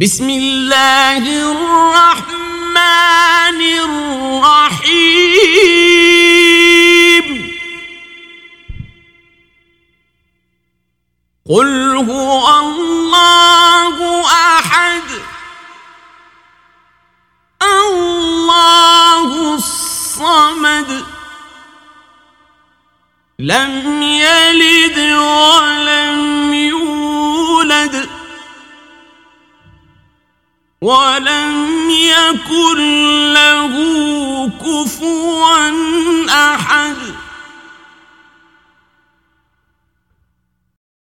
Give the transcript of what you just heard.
بسم اللہ الرحمن الرحیم قل هو اللہ احد اللہ الصمد. لم يلد ولم يولد. ولم يكن له كفوا